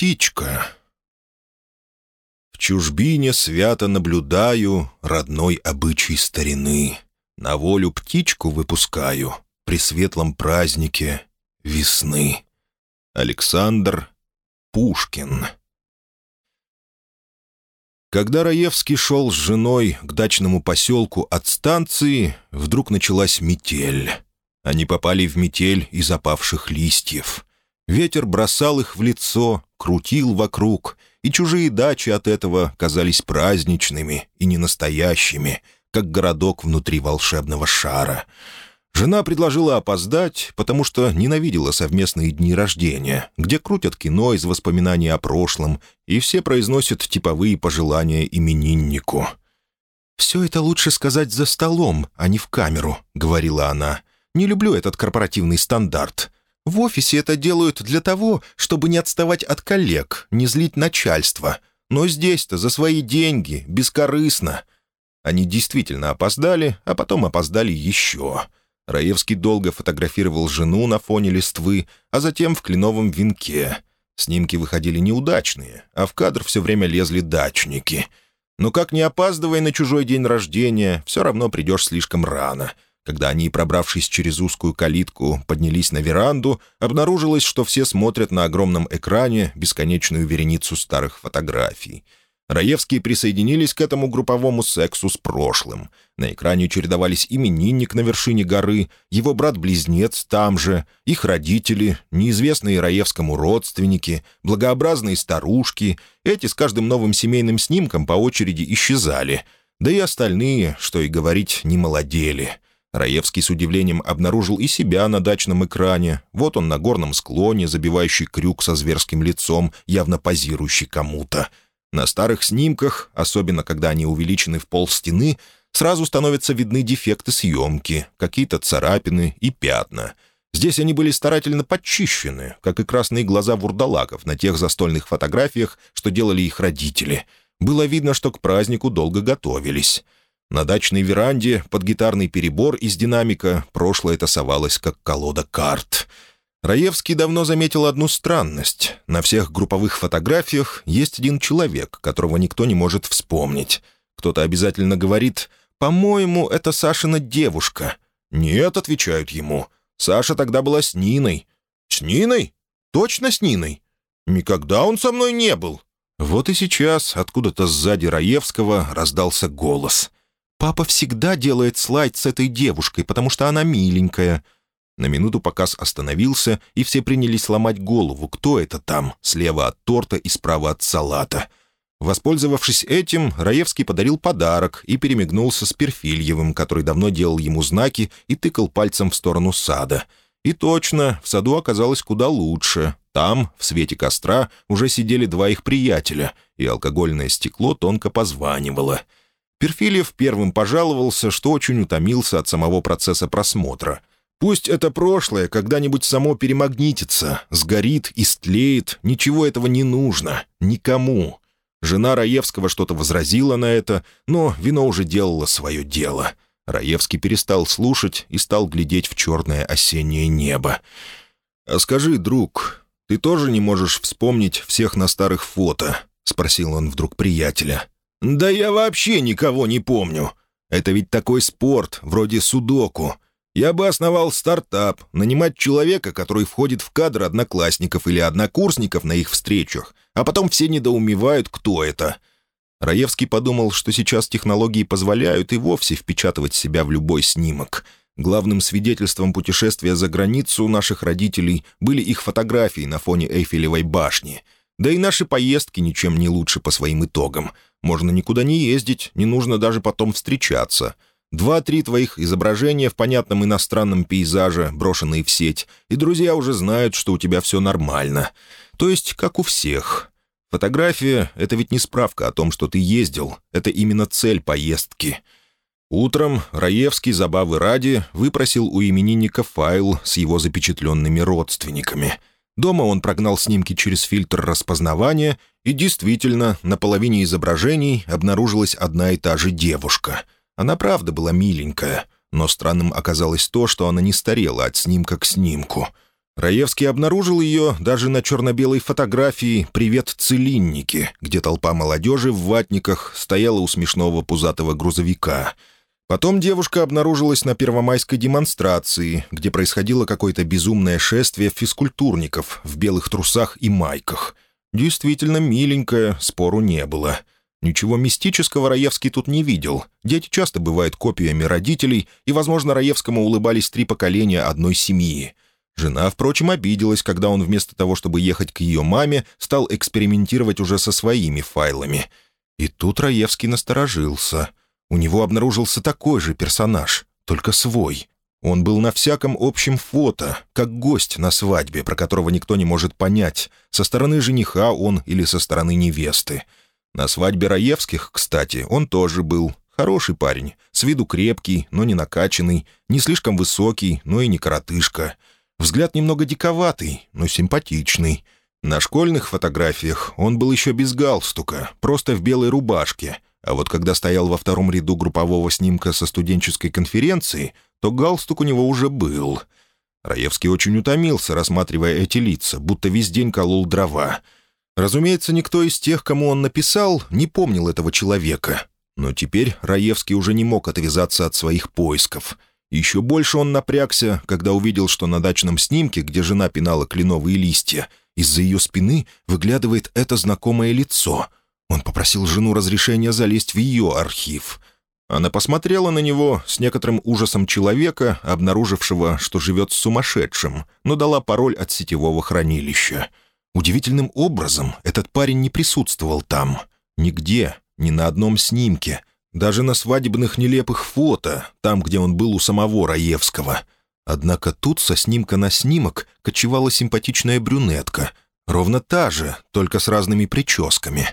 птичка. В чужбине свято наблюдаю Родной обычай старины. На волю птичку выпускаю При светлом празднике весны. Александр Пушкин Когда Раевский шел с женой к дачному поселку от станции, вдруг началась метель. Они попали в метель из опавших листьев. Ветер бросал их в лицо, крутил вокруг, и чужие дачи от этого казались праздничными и ненастоящими, как городок внутри волшебного шара. Жена предложила опоздать, потому что ненавидела совместные дни рождения, где крутят кино из воспоминаний о прошлом, и все произносят типовые пожелания имениннику. «Все это лучше сказать за столом, а не в камеру», — говорила она. Не люблю этот корпоративный стандарт. В офисе это делают для того, чтобы не отставать от коллег, не злить начальство. Но здесь-то за свои деньги, бескорыстно. Они действительно опоздали, а потом опоздали еще. Раевский долго фотографировал жену на фоне листвы, а затем в кленовом венке. Снимки выходили неудачные, а в кадр все время лезли дачники. Но как не опаздывай на чужой день рождения, все равно придешь слишком рано — когда они, пробравшись через узкую калитку, поднялись на веранду, обнаружилось, что все смотрят на огромном экране бесконечную вереницу старых фотографий. Раевские присоединились к этому групповому сексу с прошлым. На экране чередовались именинник на вершине горы, его брат-близнец там же, их родители, неизвестные Раевскому родственники, благообразные старушки. Эти с каждым новым семейным снимком по очереди исчезали. Да и остальные, что и говорить, не молодели — Раевский с удивлением обнаружил и себя на дачном экране. Вот он на горном склоне, забивающий крюк со зверским лицом, явно позирующий кому-то. На старых снимках, особенно когда они увеличены в пол стены, сразу становятся видны дефекты съемки, какие-то царапины и пятна. Здесь они были старательно подчищены, как и красные глаза вурдалаков на тех застольных фотографиях, что делали их родители. Было видно, что к празднику долго готовились. На дачной веранде под гитарный перебор из динамика прошлое тасовалось, как колода карт. Раевский давно заметил одну странность. На всех групповых фотографиях есть один человек, которого никто не может вспомнить. Кто-то обязательно говорит «По-моему, это Сашина девушка». «Нет», — отвечают ему. «Саша тогда была с Ниной». «С Ниной? Точно с Ниной? Никогда он со мной не был». Вот и сейчас откуда-то сзади Раевского раздался голос — «Папа всегда делает слайд с этой девушкой, потому что она миленькая». На минуту показ остановился, и все принялись ломать голову, кто это там, слева от торта и справа от салата. Воспользовавшись этим, Раевский подарил подарок и перемигнулся с Перфильевым, который давно делал ему знаки и тыкал пальцем в сторону сада. И точно, в саду оказалось куда лучше. Там, в свете костра, уже сидели два их приятеля, и алкогольное стекло тонко позванивало — Перфильев первым пожаловался, что очень утомился от самого процесса просмотра. Пусть это прошлое когда-нибудь само перемагнитится, сгорит, истлеет, ничего этого не нужно, никому. Жена Раевского что-то возразила на это, но вино уже делало свое дело. Раевский перестал слушать и стал глядеть в черное осеннее небо. «А скажи, друг, ты тоже не можешь вспомнить всех на старых фото?» — спросил он вдруг приятеля. «Да я вообще никого не помню. Это ведь такой спорт, вроде судоку. Я бы основал стартап, нанимать человека, который входит в кадр одноклассников или однокурсников на их встречах, а потом все недоумевают, кто это». Раевский подумал, что сейчас технологии позволяют и вовсе впечатывать себя в любой снимок. Главным свидетельством путешествия за границу наших родителей были их фотографии на фоне Эйфелевой башни. Да и наши поездки ничем не лучше по своим итогам — можно никуда не ездить, не нужно даже потом встречаться. Два-три твоих изображения в понятном иностранном пейзаже, брошенные в сеть, и друзья уже знают, что у тебя все нормально. То есть, как у всех. Фотография — это ведь не справка о том, что ты ездил. Это именно цель поездки. Утром Раевский, забавы ради, выпросил у именинника файл с его запечатленными родственниками — Дома он прогнал снимки через фильтр распознавания, и действительно, на половине изображений обнаружилась одна и та же девушка. Она правда была миленькая, но странным оказалось то, что она не старела от снимка к снимку. Раевский обнаружил ее даже на черно-белой фотографии «Привет, целинники», где толпа молодежи в ватниках стояла у смешного пузатого грузовика. Потом девушка обнаружилась на первомайской демонстрации, где происходило какое-то безумное шествие физкультурников в белых трусах и майках. Действительно миленькая, спору не было. Ничего мистического Раевский тут не видел. Дети часто бывают копиями родителей, и, возможно, Раевскому улыбались три поколения одной семьи — Жена, впрочем, обиделась, когда он вместо того, чтобы ехать к ее маме, стал экспериментировать уже со своими файлами. И тут Раевский насторожился. У него обнаружился такой же персонаж, только свой. Он был на всяком общем фото, как гость на свадьбе, про которого никто не может понять, со стороны жениха он или со стороны невесты. На свадьбе Раевских, кстати, он тоже был. Хороший парень, с виду крепкий, но не накачанный, не слишком высокий, но и не коротышка — Взгляд немного диковатый, но симпатичный. На школьных фотографиях он был еще без галстука, просто в белой рубашке, а вот когда стоял во втором ряду группового снимка со студенческой конференции, то галстук у него уже был. Раевский очень утомился, рассматривая эти лица, будто весь день колол дрова. Разумеется, никто из тех, кому он написал, не помнил этого человека. Но теперь Раевский уже не мог отвязаться от своих поисков — еще больше он напрягся, когда увидел, что на дачном снимке, где жена пинала кленовые листья, из-за ее спины выглядывает это знакомое лицо. Он попросил жену разрешения залезть в ее архив. Она посмотрела на него с некоторым ужасом человека, обнаружившего, что живет с сумасшедшим, но дала пароль от сетевого хранилища. Удивительным образом этот парень не присутствовал там. Нигде, ни на одном снимке — даже на свадебных нелепых фото, там, где он был у самого Раевского. Однако тут со снимка на снимок кочевала симпатичная брюнетка. Ровно та же, только с разными прическами.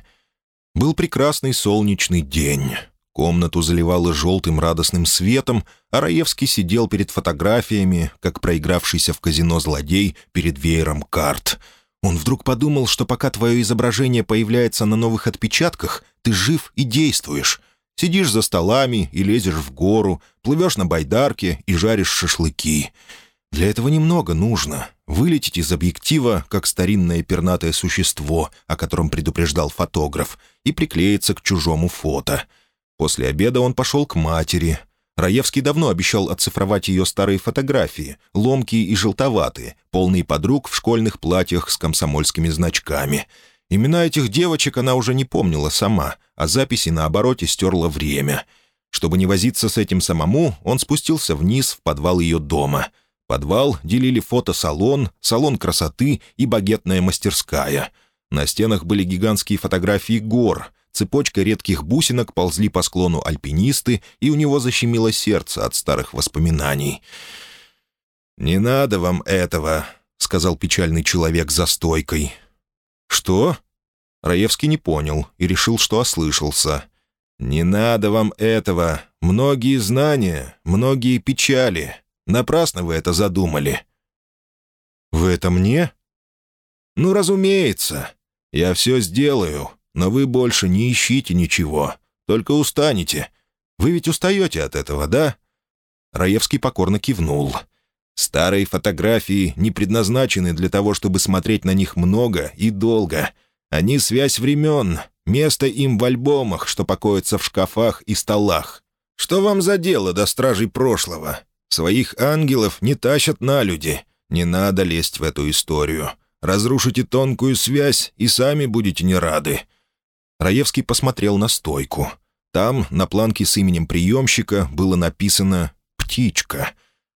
Был прекрасный солнечный день. Комнату заливало желтым радостным светом, а Раевский сидел перед фотографиями, как проигравшийся в казино злодей перед веером карт. Он вдруг подумал, что пока твое изображение появляется на новых отпечатках, ты жив и действуешь — Сидишь за столами и лезешь в гору, плывешь на байдарке и жаришь шашлыки. Для этого немного нужно. Вылететь из объектива, как старинное пернатое существо, о котором предупреждал фотограф, и приклеиться к чужому фото. После обеда он пошел к матери. Раевский давно обещал оцифровать ее старые фотографии, ломкие и желтоватые, полные подруг в школьных платьях с комсомольскими значками — Имена этих девочек она уже не помнила сама, а записи на обороте стерла время. Чтобы не возиться с этим самому, он спустился вниз в подвал ее дома. Подвал делили фотосалон, салон красоты и багетная мастерская. На стенах были гигантские фотографии гор. Цепочкой редких бусинок ползли по склону альпинисты, и у него защемило сердце от старых воспоминаний. «Не надо вам этого», — сказал печальный человек за стойкой. «Что?» Раевский не понял и решил, что ослышался. «Не надо вам этого. Многие знания, многие печали. Напрасно вы это задумали». «Вы это мне?» «Ну, разумеется. Я все сделаю, но вы больше не ищите ничего. Только устанете. Вы ведь устаете от этого, да?» Раевский покорно кивнул. Старые фотографии не предназначены для того, чтобы смотреть на них много и долго. Они связь времен, место им в альбомах, что покоятся в шкафах и столах. Что вам за дело до стражей прошлого? Своих ангелов не тащат на люди. Не надо лезть в эту историю. Разрушите тонкую связь, и сами будете не рады». Раевский посмотрел на стойку. Там, на планке с именем приемщика, было написано «Птичка».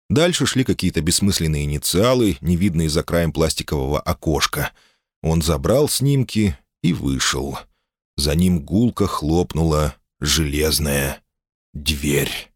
Дальше шли какие-то бессмысленные инициалы, невидные за краем пластикового окошка. Он забрал снимки и вышел. За ним гулко хлопнула железная дверь.